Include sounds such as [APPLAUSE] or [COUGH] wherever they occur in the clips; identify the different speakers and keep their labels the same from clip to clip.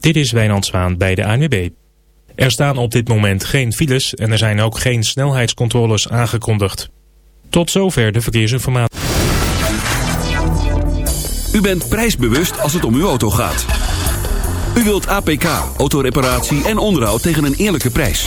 Speaker 1: Dit is Wijnand Zwaan bij de ANWB. Er staan op dit moment geen files en er zijn ook geen snelheidscontroles aangekondigd. Tot zover de verkeersinformatie.
Speaker 2: U bent prijsbewust als het om uw auto gaat. U wilt APK, autoreparatie en onderhoud tegen een eerlijke prijs.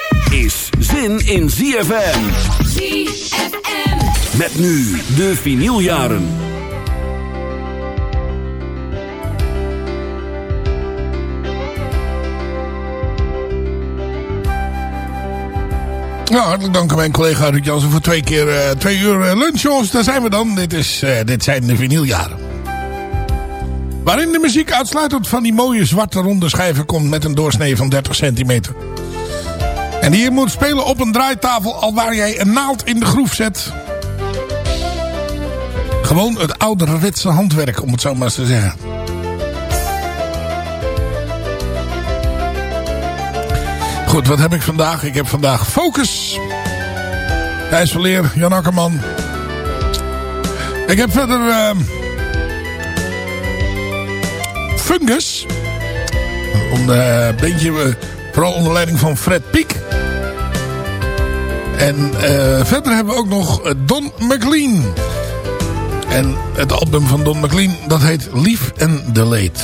Speaker 2: Is zin in ZFM.
Speaker 3: ZFM.
Speaker 2: Met nu de vinyljaren.
Speaker 4: Ja, hartelijk dank aan mijn collega Ruud Jansen voor twee keer uh, twee uur uh, lunch, jongens. Daar zijn we dan. Dit, is, uh, dit zijn de vinyljaren. Waarin de muziek uitsluitend van die mooie zwarte ronde schijven komt met een doorsnee van 30 centimeter. En je moet spelen op een draaitafel al waar jij een naald in de groef zet. Gewoon het ouderwetse handwerk, om het zo maar eens te zeggen. Goed, wat heb ik vandaag? Ik heb vandaag Focus. Thijs Verleer, Jan Akkerman. Ik heb verder... Uh, Fungus. Een uh, beetje, vooral onder leiding van Fred Piek. En uh, verder hebben we ook nog Don McLean. En het album van Don McLean, dat heet Lief en Delayed.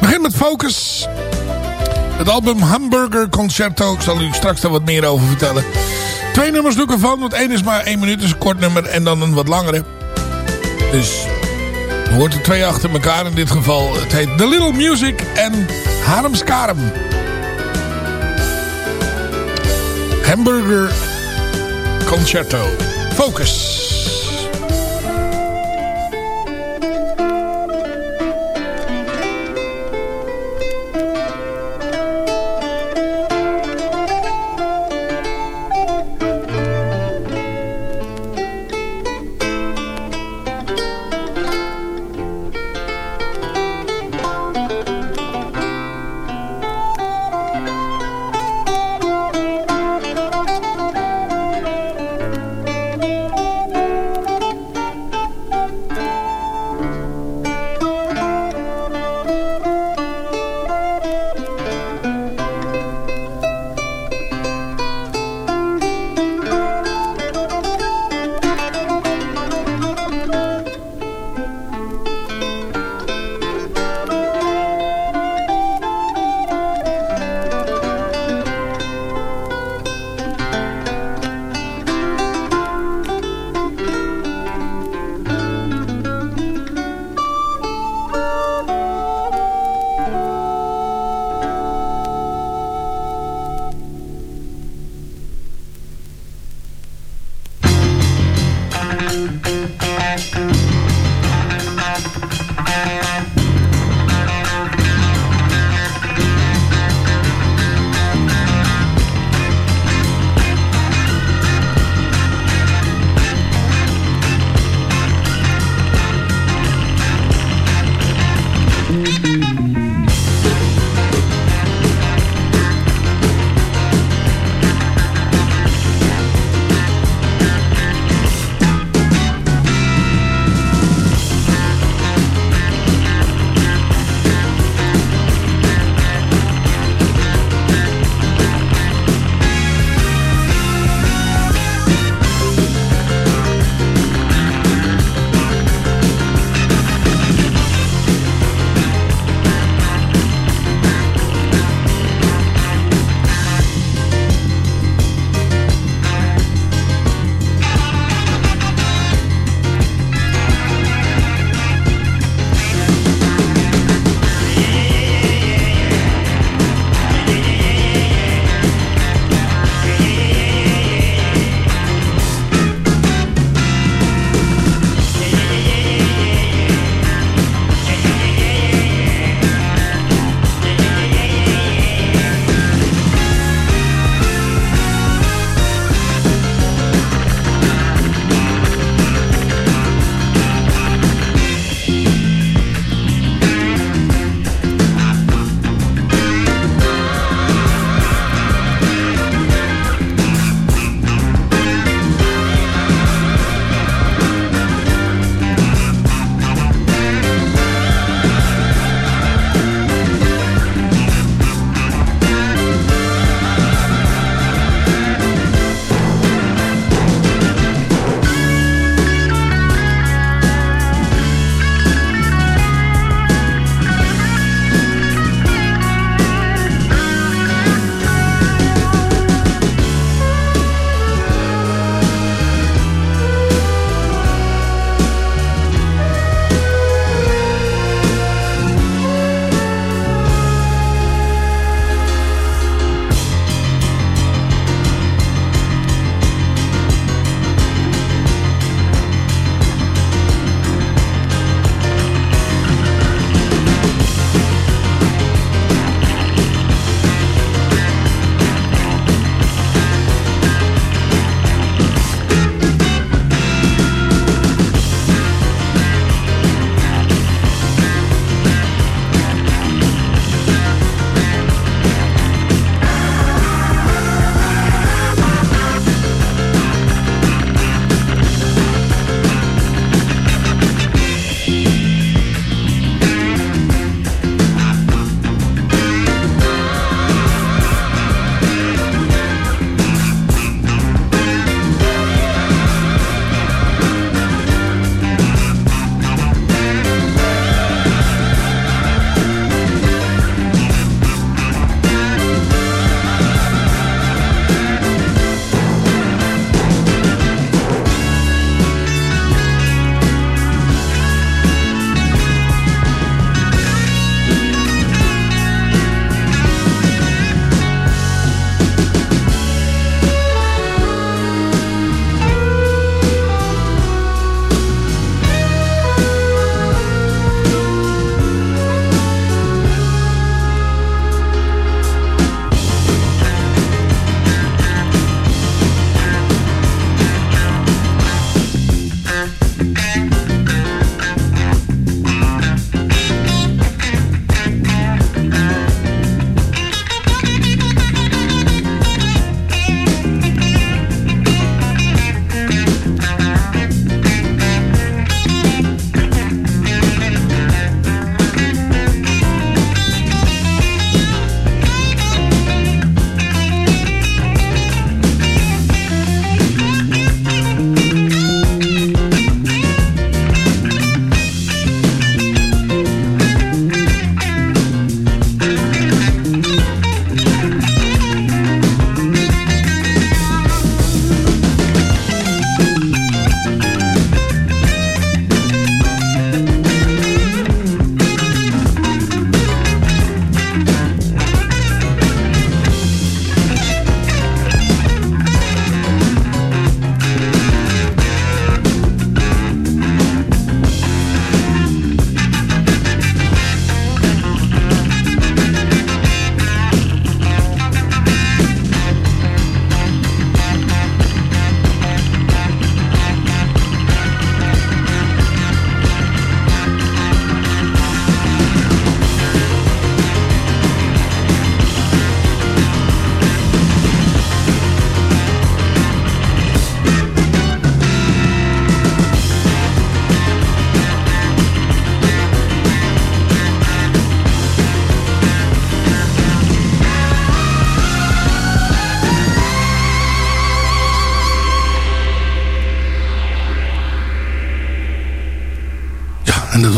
Speaker 4: Begin met Focus. Het album Hamburger Concerto. Ik zal u straks daar wat meer over vertellen. Twee nummers doe ik ervan, want één is maar één minuut. Dus een kort nummer en dan een wat langere. Dus je hoort er twee achter elkaar in dit geval. Het heet The Little Music en Haremskarem. Hamburger Concerto. Focus.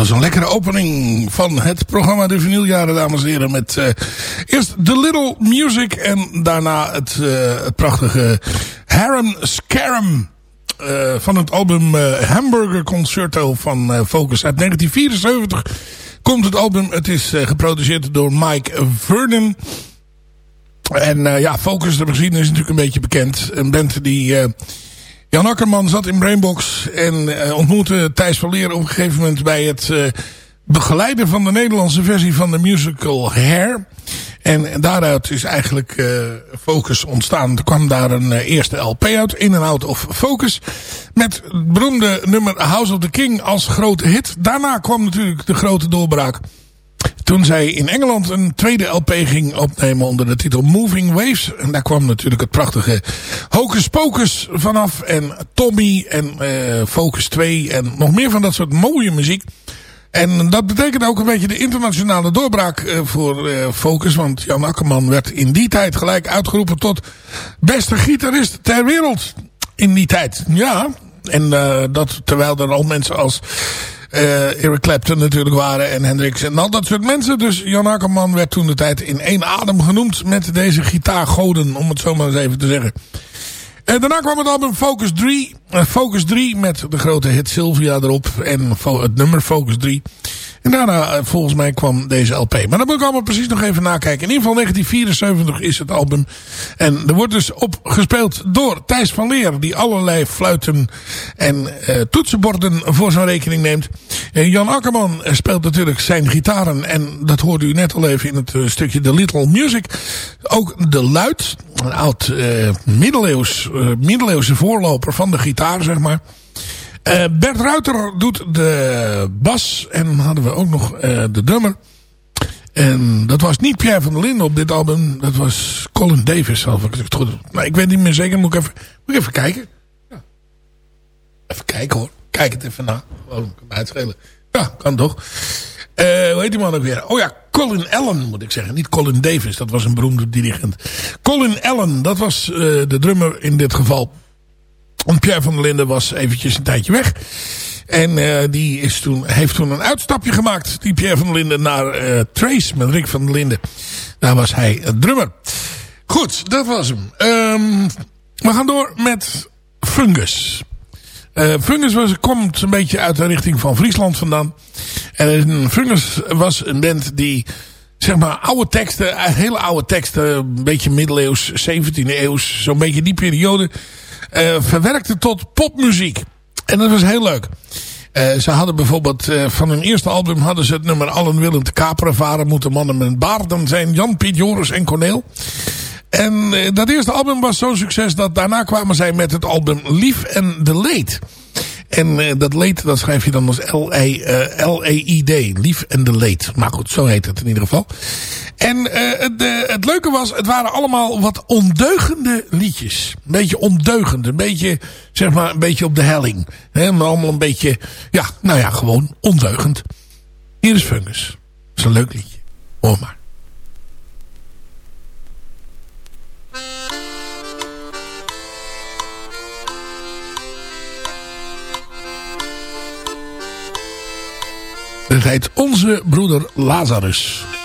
Speaker 4: Was een lekkere opening van het programma De Vinyljaren, dames en heren. Met uh, eerst The Little Music en daarna het, het prachtige Harem Scarum. Uh, van het album Hamburger Concerto van Focus uit 1974 komt het album. Het is geproduceerd door Mike Vernon. En ja, Focus, de gezien is natuurlijk een beetje bekend. Een band die Jan Akkerman zat in Brainbox en uh, ontmoette Thijs van Leer op een gegeven moment bij het uh, begeleiden van de Nederlandse versie van de musical Hair. En daaruit is eigenlijk uh, Focus ontstaan. Er kwam daar een eerste LP uit, In and Out of Focus. Met beroemde nummer House of the King als grote hit. Daarna kwam natuurlijk de grote doorbraak toen zij in Engeland een tweede LP ging opnemen onder de titel Moving Waves. En daar kwam natuurlijk het prachtige Hocus Pocus vanaf. En Tommy en uh, Focus 2 en nog meer van dat soort mooie muziek. En dat betekent ook een beetje de internationale doorbraak uh, voor uh, Focus. Want Jan Akkerman werd in die tijd gelijk uitgeroepen tot beste gitarist ter wereld. In die tijd, ja. En dat terwijl er al mensen als uh, Eric Clapton natuurlijk waren en Hendrix en al dat soort mensen. Dus Jan Akkerman werd toen de tijd in één adem genoemd met deze gitaargoden, om het zo maar eens even te zeggen. En daarna kwam het album Focus 3. Uh, Focus 3 met de grote hit Sylvia erop en het nummer Focus 3. En daarna, eh, volgens mij, kwam deze LP. Maar dat moet ik allemaal precies nog even nakijken. In ieder geval 1974 is het album. En er wordt dus op gespeeld door Thijs van Leer. Die allerlei fluiten en uh, toetsenborden voor zijn rekening neemt. En Jan Akkerman speelt natuurlijk zijn gitaren. En dat hoorde u net al even in het uh, stukje The Little Music. Ook de luid. Een oud uh, middeleeuws, middeleeuwse voorloper van de gitaar, zeg maar. Uh, Bert Ruiter doet de bas. En hadden we ook nog uh, de drummer. En dat was niet Pierre van der Linden op dit album. Dat was Colin Davis. Zelf, ik, het goed, nou, ik weet niet meer zeker. Moet ik even, moet even kijken. Ja. Even kijken hoor. Kijk het even na. Gewoon uitschelen. Ja, kan toch. Uh, hoe heet die man ook weer? Oh ja, Colin Allen moet ik zeggen. Niet Colin Davis. Dat was een beroemde dirigent. Colin Allen. Dat was de drummer in dit geval. Want Pierre van der Linden was eventjes een tijdje weg. En uh, die is toen, heeft toen een uitstapje gemaakt. Die Pierre van der Linden naar uh, Trace met Rick van der Linden. Daar was hij drummer. Goed, dat was hem. Um, we gaan door met Fungus. Fungus was, komt een beetje uit de richting van Friesland vandaan. En Fungus was een band die zeg maar oude teksten, hele oude teksten, een beetje middeleeuws, 17e eeuws, zo'n beetje die periode verwerkte tot popmuziek. En dat was heel leuk. Uh, ze hadden bijvoorbeeld uh, van hun eerste album hadden ze het nummer Allen willen te kaperen varen moeten mannen met baarden zijn Jan, Piet, Joris en Corneel. En dat eerste album was zo'n succes dat daarna kwamen zij met het album Lief en de Leed. En uh, dat leed, dat schrijf je dan als L-E-I-D. E, Lief en de leed. Maar goed, zo heet het in ieder geval. En het, uh, het leuke was, het waren allemaal wat ondeugende liedjes. Een beetje ondeugend. Een beetje, zeg maar, een beetje op de helling. He, maar allemaal een beetje, ja, nou ja, gewoon ondeugend. Hier is Fungus. Dat is een leuk liedje. Hoor maar. Het heet Onze Broeder Lazarus.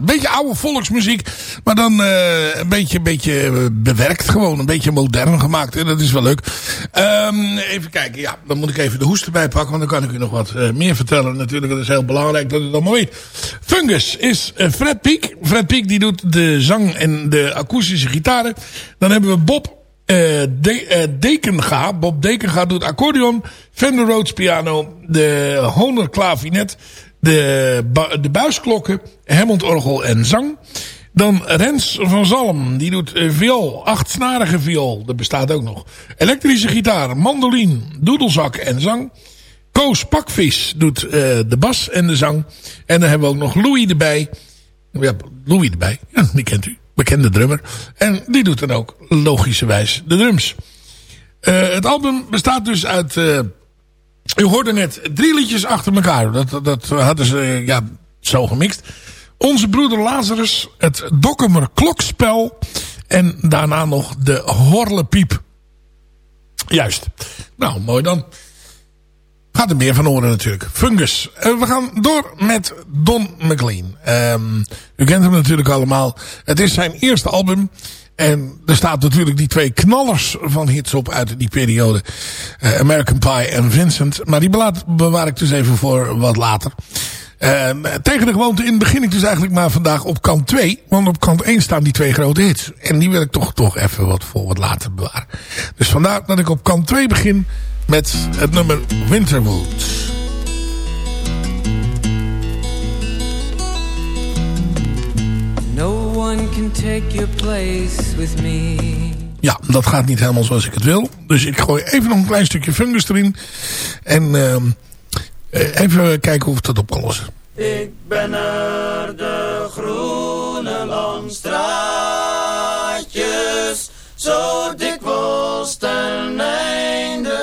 Speaker 4: Dat. Beetje oude volksmuziek. Maar dan uh, een beetje, beetje bewerkt gewoon. Een beetje modern gemaakt. En dat is wel leuk. Um, even kijken. Ja, dan moet ik even de hoest erbij pakken. Want dan kan ik u nog wat uh, meer vertellen. Natuurlijk, dat is heel belangrijk dat u dat allemaal weet. Fungus is Fred Piek. Fred Piek die doet de zang en de akoestische gitaren. Dan hebben we Bob de, Dekenga. Bob Dekenga doet accordeon. Fender Rhodes piano. De Honor klavinet. De, de buisklokken. Hammond orgel en zang. Dan Rens van Zalm. Die doet uh, viool. Achtsnarige viool. Dat bestaat ook nog. Elektrische gitaar. Mandolin. Doedelzak en zang. Koos Pakvis doet de bas en de zang. En dan hebben we ook nog Louis erbij. Ja, Louis erbij. Die kent u bekende drummer. En die doet dan ook logischerwijs de drums. Uh, het album bestaat dus uit... u hoorde net drie liedjes achter elkaar. Dat, dat hadden ze ja, zo gemixt. Onze broeder Lazarus, het Dokkumer Klokspel... en daarna nog de Horlepiep. Juist. Nou, mooi dan. Gaat er meer van horen natuurlijk. Fungus. Uh, we gaan door met Don McLean. Um, u kent hem natuurlijk allemaal. Het is zijn eerste album. En er staat natuurlijk die twee knallers van hits op uit die periode. Uh, American Pie en Vincent. Maar die bewaar ik dus even voor wat later. Uh, tegen de gewoonte in begin ik dus eigenlijk maar vandaag op kant 2. Want op kant 1 staan die twee grote hits. En die wil ik toch, toch even wat voor wat later bewaren. Dus vandaar dat ik op kant 2 begin met het nummer Winterwood. Take your place with me. Ja, dat gaat niet helemaal zoals ik het wil. Dus ik gooi even nog een klein stukje fungus erin. En uh, even kijken of het dat op kan lossen. Ik ben er de groene landstraatjes, zo dikwijls ten einde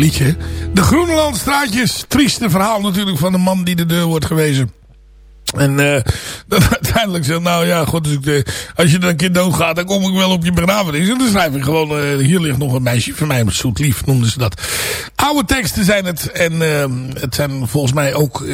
Speaker 4: liedje. De Groenlandstraatjes. Trieste verhaal natuurlijk van de man die de deur wordt gewezen. En eh [LAUGHS] dan uiteindelijk zegt, nou ja, god, als, ik, eh, als je dan een keer doodgaat, dan kom ik wel op je begrafenis. En dan schrijf ik gewoon, eh, hier ligt nog een meisje van mij, zoet lief noemden ze dat. Oude teksten zijn het. En eh, het zijn volgens mij ook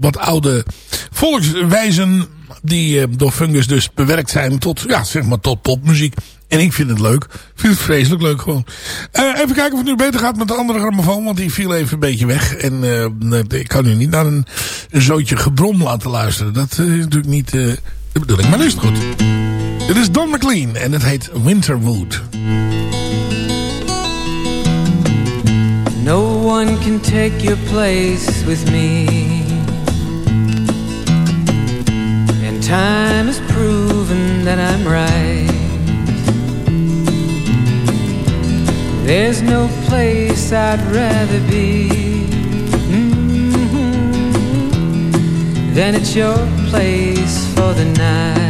Speaker 4: wat oude volkswijzen die door Fungus dus bewerkt zijn tot, ja, zeg maar tot popmuziek. En ik vind het leuk. Ik vind het vreselijk leuk gewoon. Eh, even kijken of het nu beter gaat met de andere grammofoon. Want die viel even een beetje weg. En eh, ik kan u niet naar een, zootje gebrom laten luisteren. Dat eh, is natuurlijk niet de bedoeling. Maar nu is het goed. Dit is Don McLean. En het heet Winterwood.
Speaker 5: No one can take your place with me. And time has proven that I'm right. There's no place I'd rather be mhm, than at your place for the night.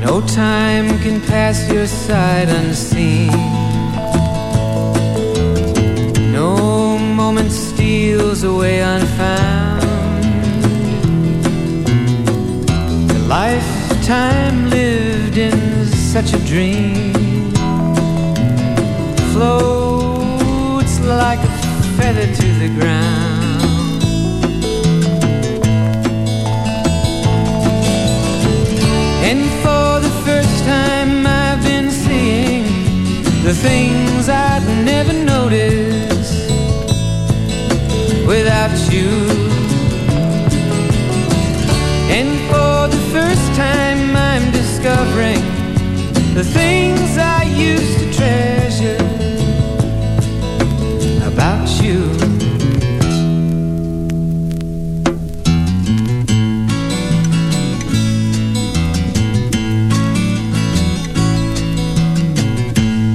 Speaker 5: No time can pass your side unseen. No moment steals away unfound. A lifetime lived in such a dream floats like a feather to the ground. And for the first time I've been seeing the things I'd never notice without you. And for the first time I'm discovering the things I used to treasure about you.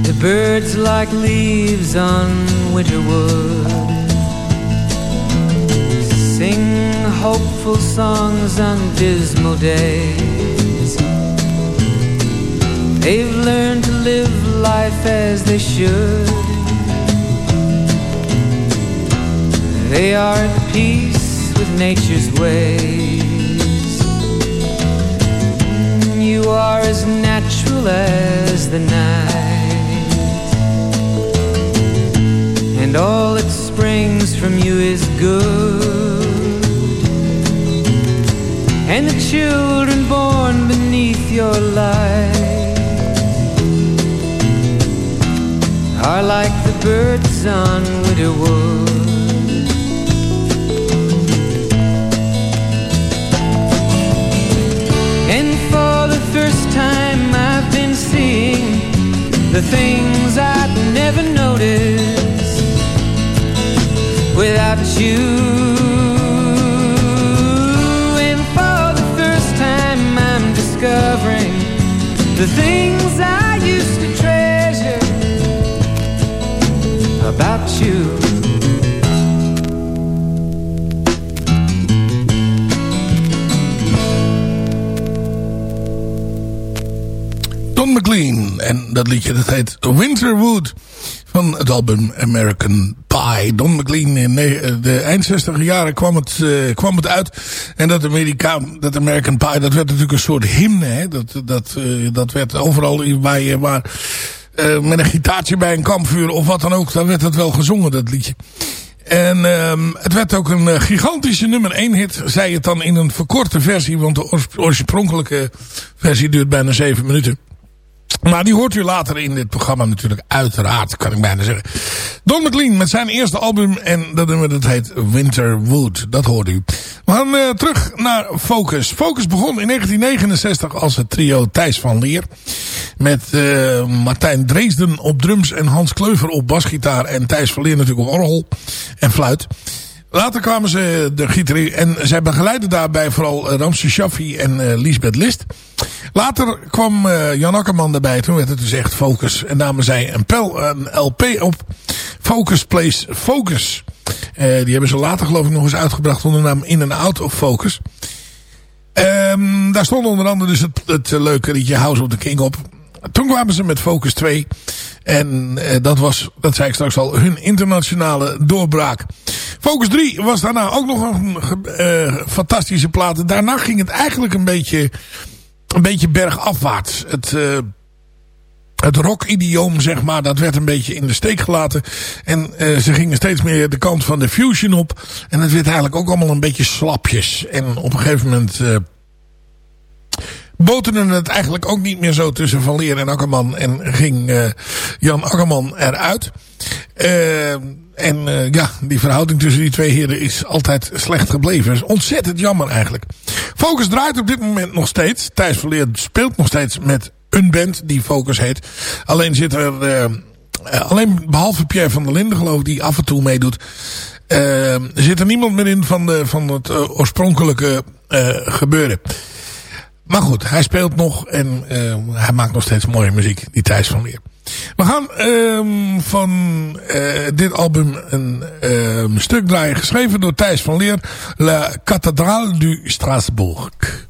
Speaker 5: The birds like leaves on winter wood Sing hopeful songs on dismal days They've learned to live life as they should. They are at peace with nature's ways. You are as natural as the night. And all that springs from you is good. And the children born beneath your light Are like the birds on Widowwood And for the first time I've been seeing the things I'd never noticed without you. And for the first time I'm discovering the things
Speaker 4: dat liedje dat heet Winterwood. van het album American Pie. Don McLean in de eind 60 jaren kwam het, uh, kwam het uit. En dat, Amerika, dat American Pie, dat werd natuurlijk een soort hymne. Hè? Dat, dat, uh, dat werd overal waar je... Waar, uh, met een gitaartje bij een kampvuur of wat dan ook. Dan werd het wel gezongen, dat liedje. En um, het werd ook een gigantische nummer 1 hit. Zij het dan in een verkorte versie. Want de oorspronkelijke versie duurt bijna 7 minuten. Maar die hoort u later in dit programma natuurlijk uiteraard, kan ik bijna zeggen. Don McLean met zijn eerste album en dat nummer dat heet Winterwood. Dat hoort u. We gaan uh, terug naar Focus. Focus begon in 1969 als het trio Thijs van Leer. Met uh, Martijn Dreesden op drums en Hans Kleuver op basgitaar. En Thijs van Leer natuurlijk op orgel en fluit. Later kwamen ze de gitaar en zij begeleidden daarbij vooral eh, Ramse Shaffi en uh, Lisbeth List. Later kwam uh, Jan Akkerman erbij. Toen werd het dus echt Focus. En namen zij een, pel, een LP op. Focus Plays Focus. Uh, die hebben ze later geloof ik nog eens uitgebracht onder de naam In and Out of Focus. Um, daar stond onder andere dus het, het leuke liedje House of the King op. Toen kwamen ze met Focus 2. En uh, dat was, dat zei ik straks al, hun internationale doorbraak. Focus 3 was daarna ook nog een fantastische plaat. Daarna ging het eigenlijk een beetje, een beetje bergafwaarts. Het, uh, het rock-idioom, zeg maar, dat werd een beetje in de steek gelaten. En uh, ze gingen steeds meer de kant van de fusion op. En het werd eigenlijk ook allemaal een beetje slapjes. En op een gegeven moment boterde het eigenlijk ook niet meer zo tussen Van Leer en Akkerman. En ging uh, Jan Akkerman eruit. Uh, en uh, ja, die verhouding tussen die twee heren is altijd slecht gebleven. is ontzettend jammer eigenlijk. Focus draait op dit moment nog steeds. Thijs van Leer speelt nog steeds met een band die Focus heet. Alleen zit er... alleen behalve Pierre van der Linden geloof ik die af en toe meedoet. zit er niemand meer in van, de, van het oorspronkelijke gebeuren. Maar goed, hij speelt nog en uh, hij maakt nog steeds mooie muziek, die Thijs van Leer. We gaan uh, van uh, dit album een uh, stuk draaien, geschreven door Thijs van Leer, La Cathédrale du Strasbourg.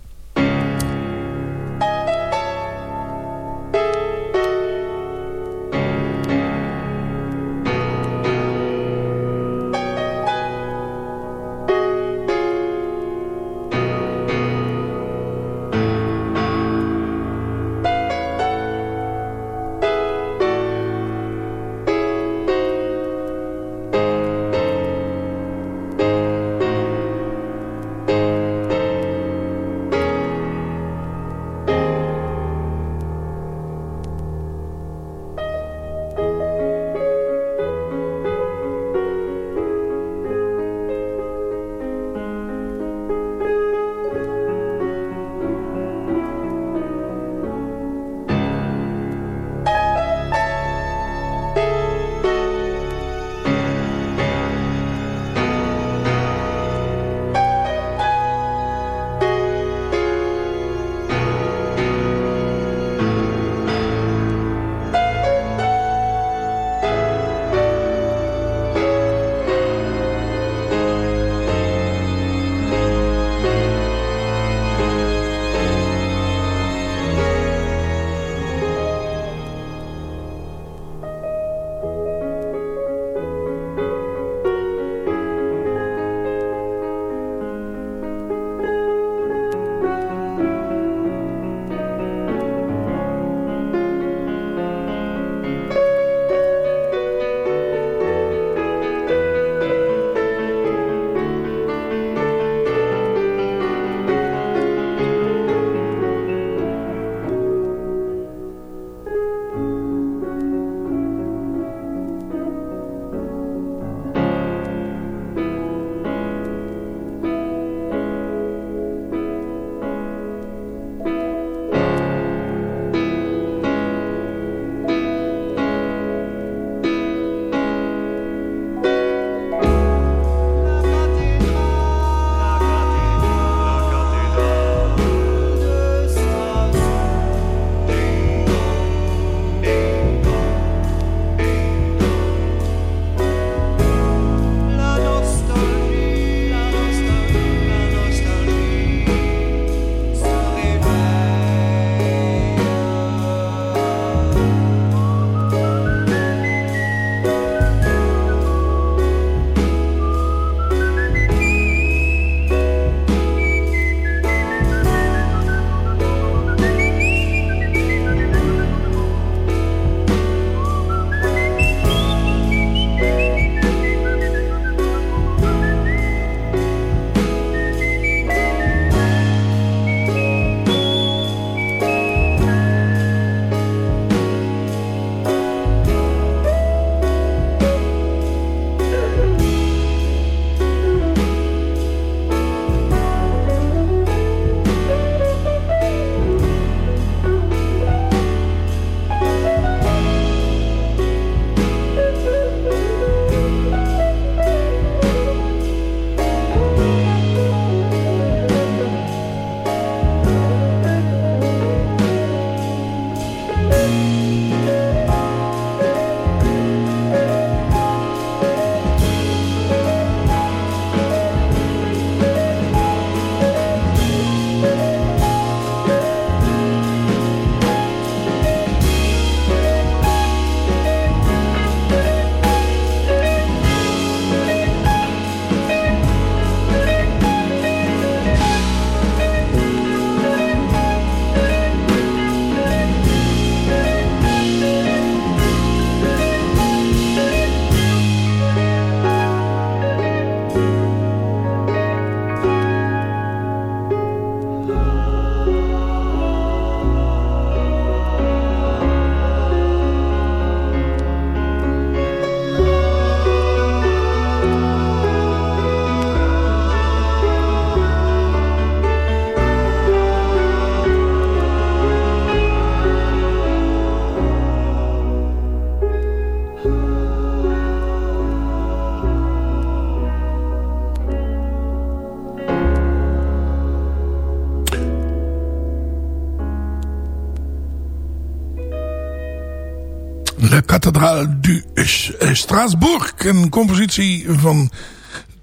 Speaker 4: Strasbourg. Een compositie van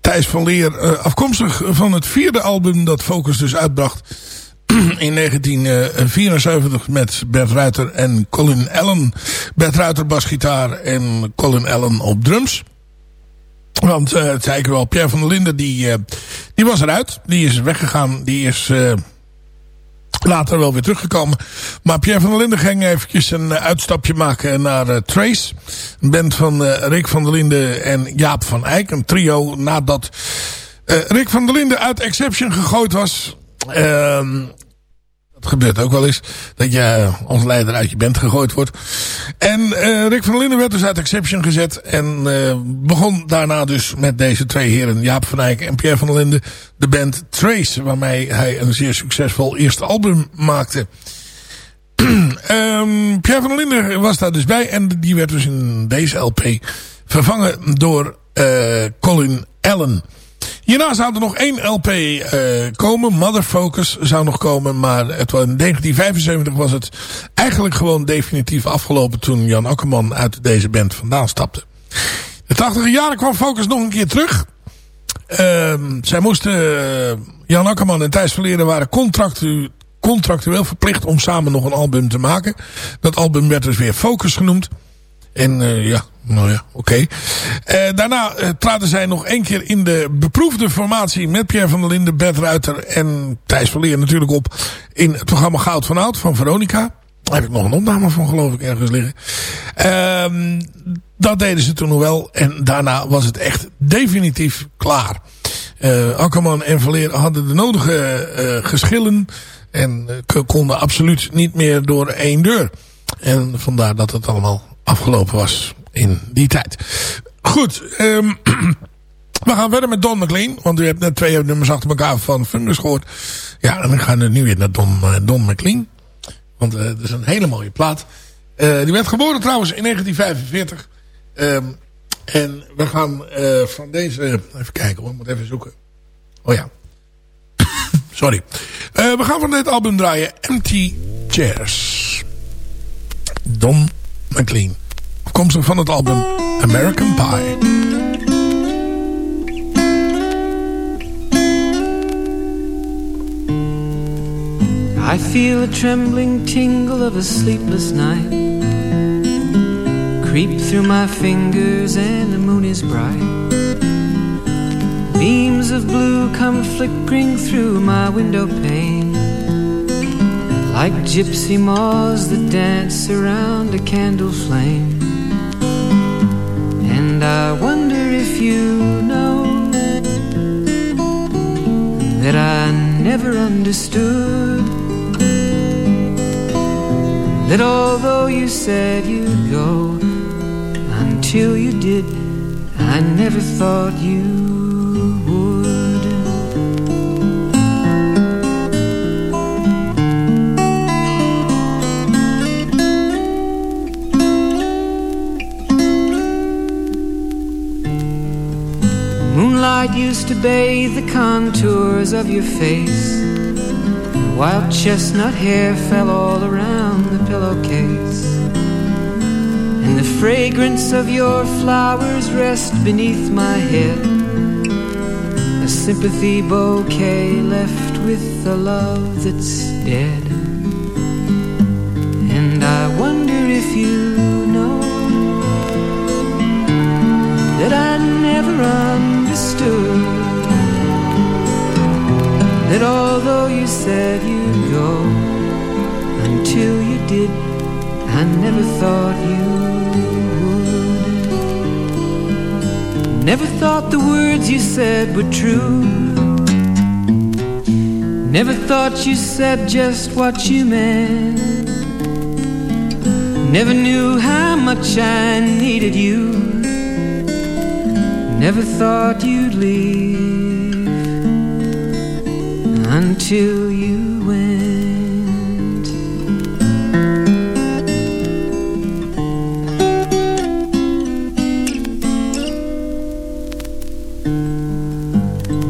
Speaker 4: Thijs van Leer. afkomstig van het vierde album dat Focus dus uitbracht [CLEARS THROAT] in 1974 met Bert Ruiter en Colin Allen. Bert Ruiter basgitaar en Colin Allen op drums. Want, uh, het zei ik wel, Pierre van der Linden die, die was eruit. Die is weggegaan. Die is later wel weer teruggekomen. Maar Pierre van der Linden ging eventjes een uitstapje maken naar Trace. Een band van Rick van der Linden en Jaap van Eyck. Een trio nadat Rick van der Linden uit Exception gegooid was. Ehm, dat gebeurt ook wel eens. Dat je eh, als leider uit je band gegooid wordt. En uh, Rick van Linden werd dus uit Exception gezet. En uh, begon daarna dus met deze twee heren. Jaap van Eyck en Pierre van Linden. De band Trace. Waarmee hij een zeer succesvol eerste album maakte. um, [CLEARS THROAT] Pierre van Linden was daar dus bij. En die werd dus in deze LP vervangen door Colin Allen. Hierna zou er nog één LP uh, komen. Mother Focus zou nog komen. Maar het, in 1975 was het eigenlijk gewoon definitief afgelopen... toen Jan Akkerman uit deze band vandaan stapte. De 80 jaren kwam Focus nog een keer terug. Uh, zij moesten... Uh, Jan Akkerman en Thijs Verleeren waren contractu contractueel verplicht... om samen nog een album te maken. Dat album werd dus weer Focus genoemd. En uh, ja, nou ja, oké. Uh, daarna uh, traden zij nog één keer in de beproefde formatie... met Pierre van der Linden, Bert Ruiter en Thijs Verleer natuurlijk op... in het programma Goud van Oud van Veronica. Daar heb ik nog een opname van geloof ik ergens liggen. Uh, dat deden ze toen nog wel. En daarna was het echt definitief klaar. Uh, Akkerman en Verleer hadden de nodige geschillen... en konden absoluut niet meer door één deur. En vandaar dat het allemaal afgelopen was in die tijd. Goed, um, [CLEARS THROAT] we gaan verder met Don McLean. Want u hebt net twee nummers achter elkaar van Fungus gehoord. Ja, en dan gaan we nu weer naar Don, uh, Don McLean. Want uh, dat is een hele mooie plaat. Uh, die werd geboren trouwens in 1945. Um, en we gaan van deze... Even kijken hoor, ik moet even zoeken. Oh ja. [LAUGHS] Sorry. we gaan van dit album draaien Empty Chairs. Don McLean. Afkomstig van het album American Pie.
Speaker 5: I feel a trembling tingle of a sleepless night Creep through my fingers and the moon is bright Beams of blue come flickering through my window pane Like gypsy moths that dance around a candle flame And I wonder if you know That I never understood That although you said you'd go Until you did I never thought you Used to bathe the contours of your face. Wild chestnut hair fell all around the pillowcase. And the fragrance of your flowers rest beneath my head. A sympathy bouquet left with a love that's dead. And I wonder if you know that I never understood that although you said you'd go until you did, I never thought you would. Never thought the words you said were true. Never thought you said just what you meant. Never knew how much I needed you. Never thought you'd leave until you went.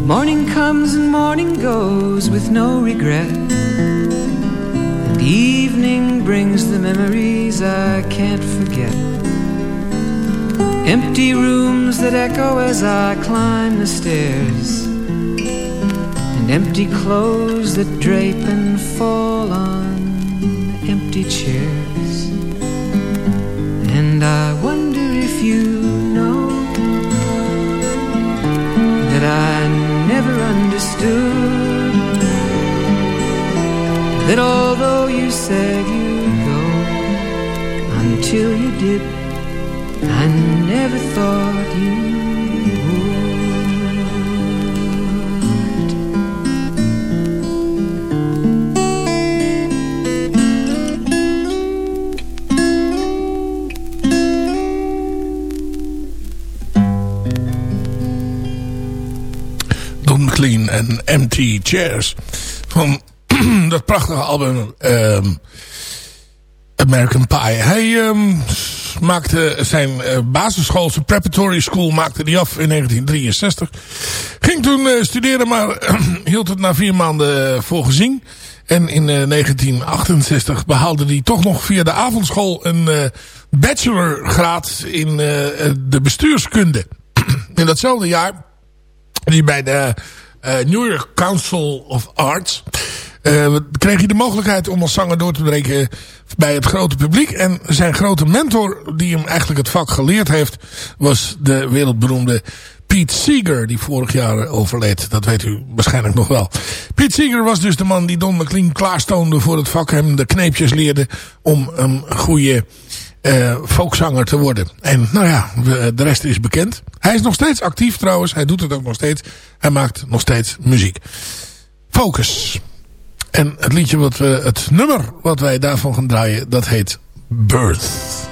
Speaker 5: Morning comes and morning goes with no regret. And evening brings the memories I can't forget. Empty rooms that echo as I climb the stairs. And empty clothes that drape and fall on empty chairs. And I wonder if you know that I never understood that although you said you'd go until you did, I never thought you
Speaker 4: Don McLean en Empty Chairs. Van [CLEARS THROAT] dat prachtige album ehm, American Pie. Hij maakte zijn eh, basisschool, zijn preparatory school, maakte die af in 1963. Ging toen eh, studeren, maar [CLEARS THROAT] hield het na vier maanden uh, voor gezien. En in 1968 behaalde hij toch nog via de avondschool een bachelorgraad in de bestuurskunde. [CLEARS THROAT] in datzelfde jaar die bij de New York Council of Arts uh, kreeg hij de mogelijkheid om als zanger door te breken bij het grote publiek. En zijn grote mentor die hem eigenlijk het vak geleerd heeft was de wereldberoemde Pete Seeger die vorig jaar overleed. Dat weet u waarschijnlijk nog wel. Pete Seeger was dus de man die Don McLean klaarstoonde voor het vak. Hem de kneepjes leerde om een goede uh, folkzanger te worden. En nou ja, de rest is bekend. Hij is nog steeds actief trouwens. Hij doet het ook nog steeds. Hij maakt nog steeds muziek. Focus. En het liedje wat we, het nummer wat wij daarvan gaan draaien, dat heet Birth.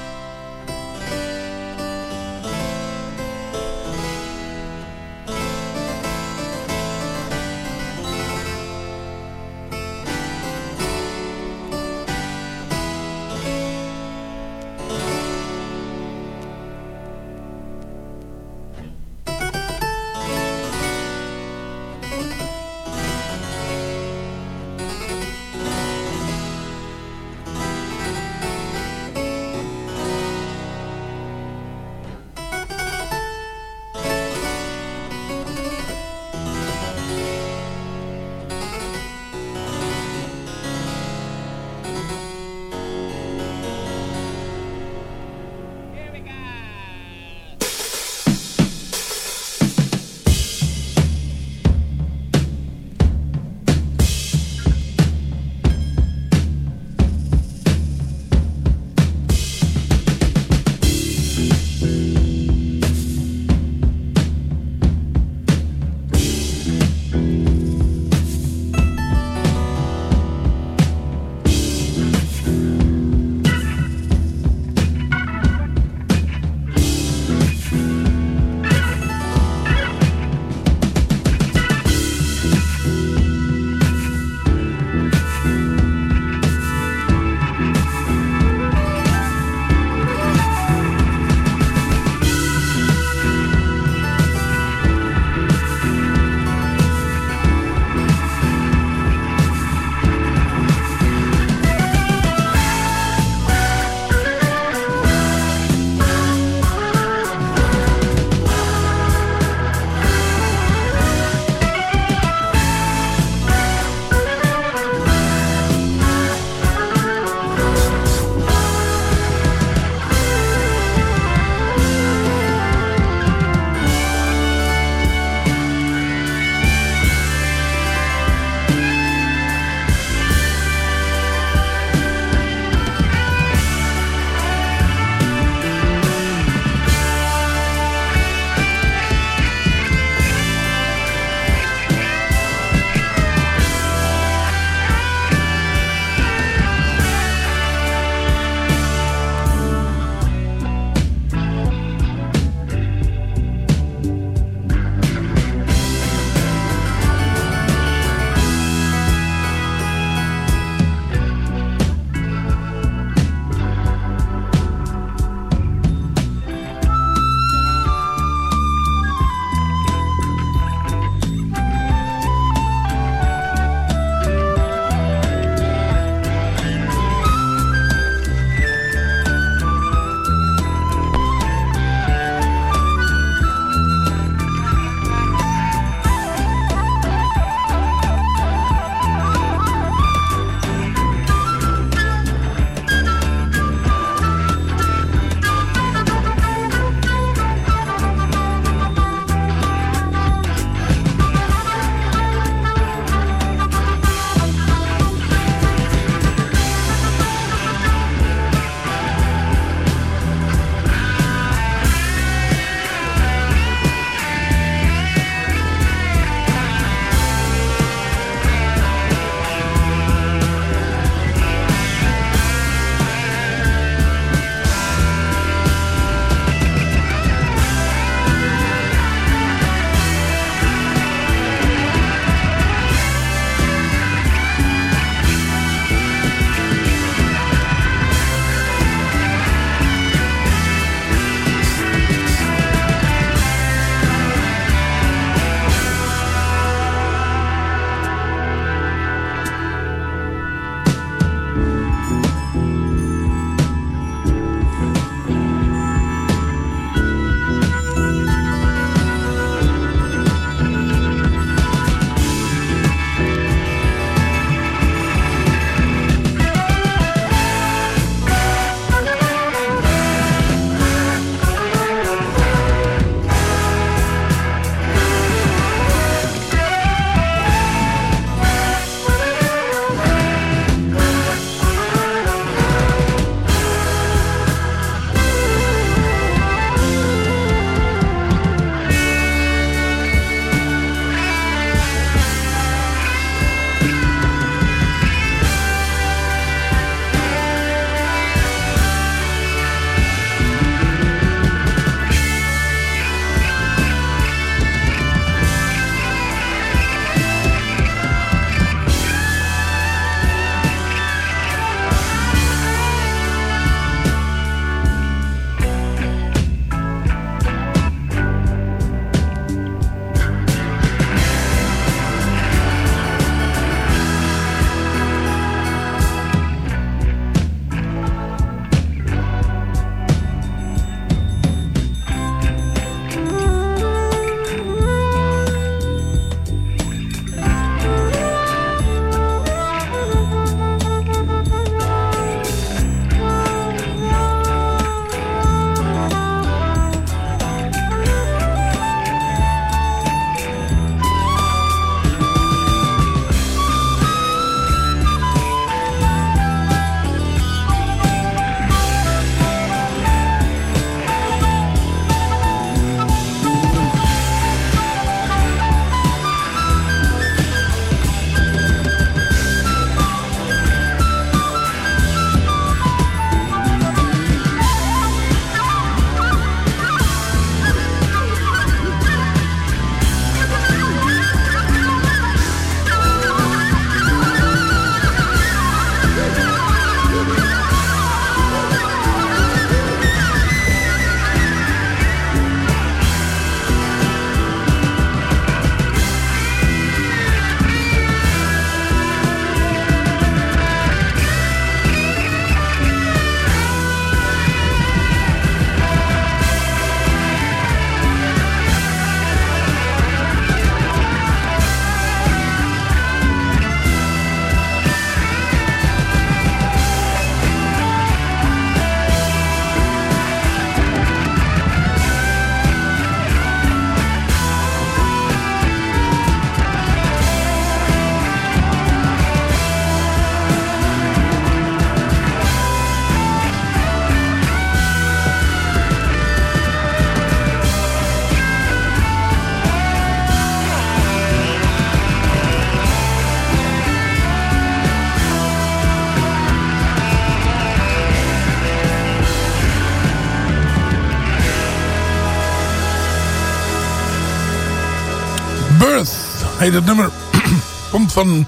Speaker 4: Heet het nummer. [CLEARS THROAT] Komt van,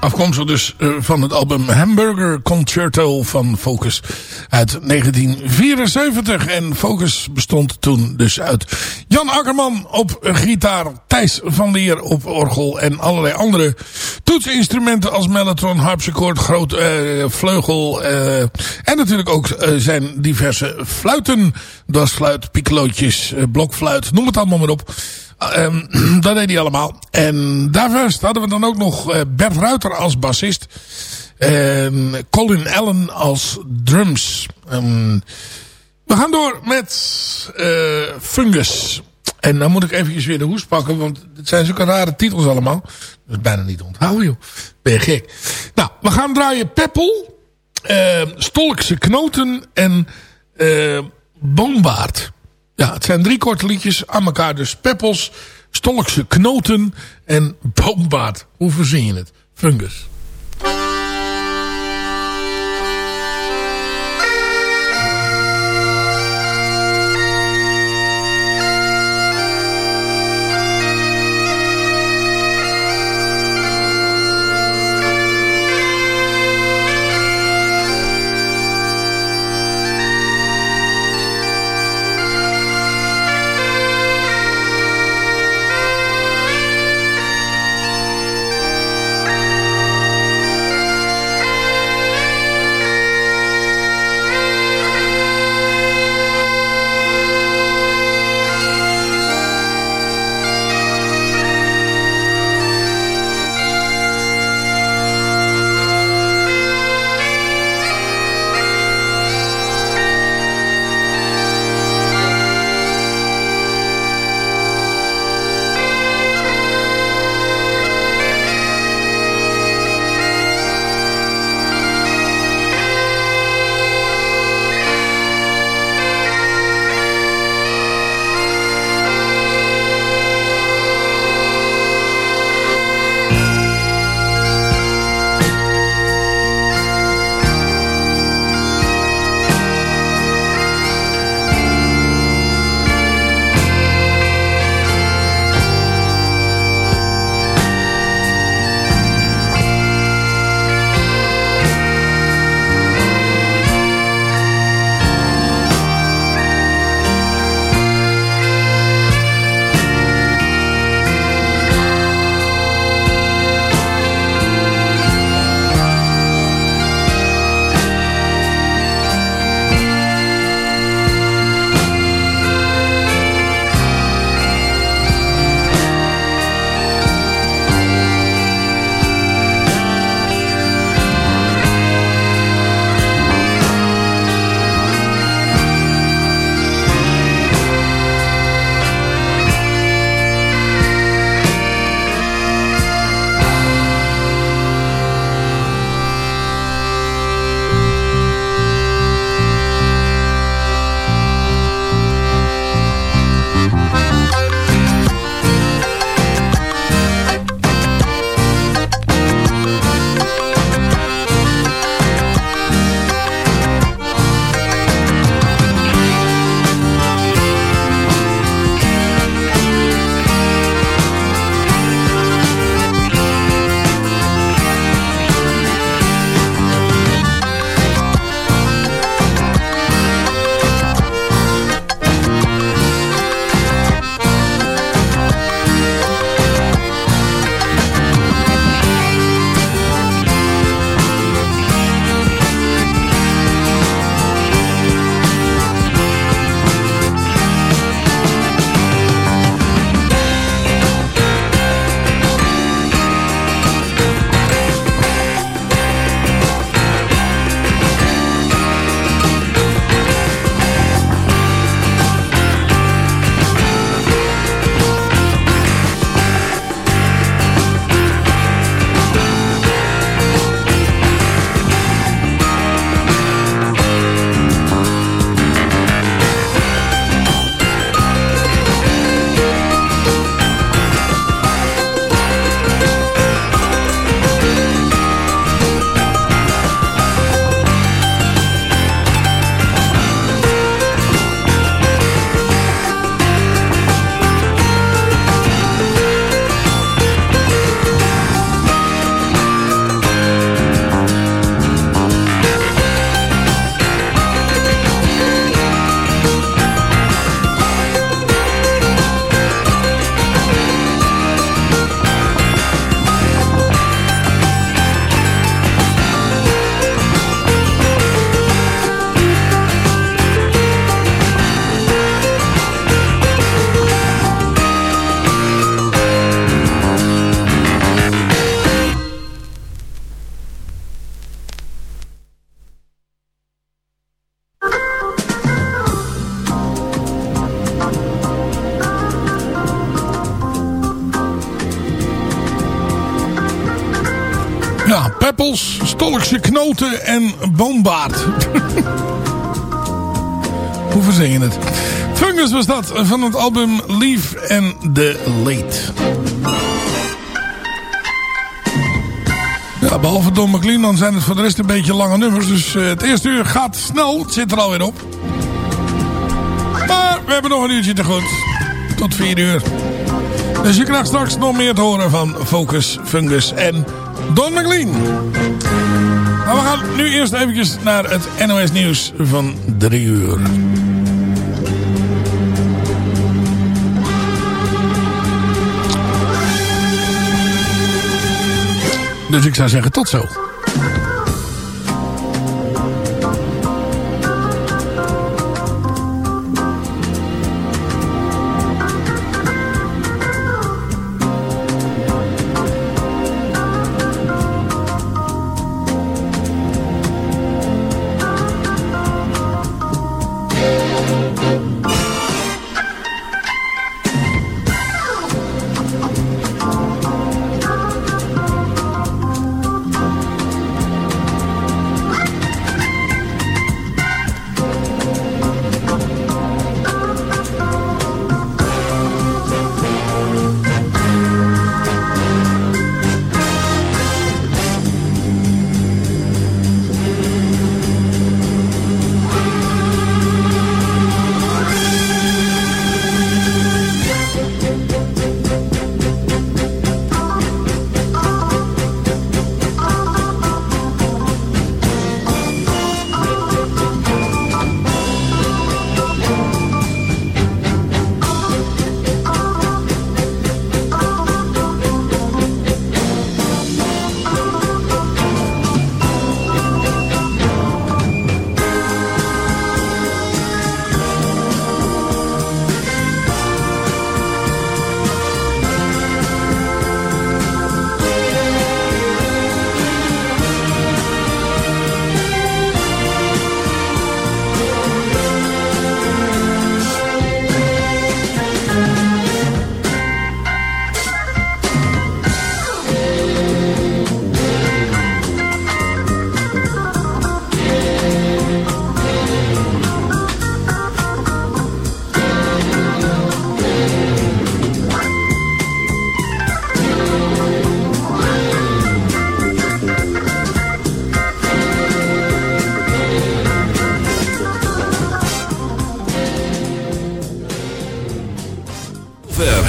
Speaker 4: afkomstig dus uh, van het album Hamburger Concerto van Focus uit 1974. En Focus bestond toen dus uit Jan Akkerman op gitaar, Thijs van Leer op orgel en allerlei andere toetsinstrumenten als mellotron, harpsichord, groot uh, vleugel uh, en natuurlijk ook zijn diverse fluiten, dwarsfluit, piccolootjes, blokfluit, noem het allemaal maar op. Um, [CLEARS THROAT] dat deed hij allemaal. En daarvoor hadden we dan ook nog uh, Bert Ruiter als bassist. En Colin Allen als drums. Um, we gaan door met uh, Fungus. En dan moet ik eventjes weer de hoes pakken. Want het zijn zulke rare titels allemaal. Dat is bijna niet onthouden joh. Ben je gek. Nou, we gaan draaien Peppel. Uh, Stolkse Knoten en uh, Boombaard. Ja, het zijn drie korte liedjes aan elkaar. Dus Peppels, Stolkse Knoten en Boombaard. Hoe verzin je het? Fungus. En boombaard. [LAUGHS] Hoe verzin je het? Fungus was dat van het album Leave and the Late. Ja, behalve Don McLean, dan zijn het voor de rest een beetje lange nummers. Dus uh, het eerste uur gaat snel. Het zit er alweer op. Maar we hebben nog een uurtje te goed. Tot vier uur. Dus je krijgt straks nog meer te horen van Focus, Fungus en Don McLean. Maar we gaan nu eerst eventjes naar het NOS nieuws van drie uur. Dus ik zou zeggen tot zo.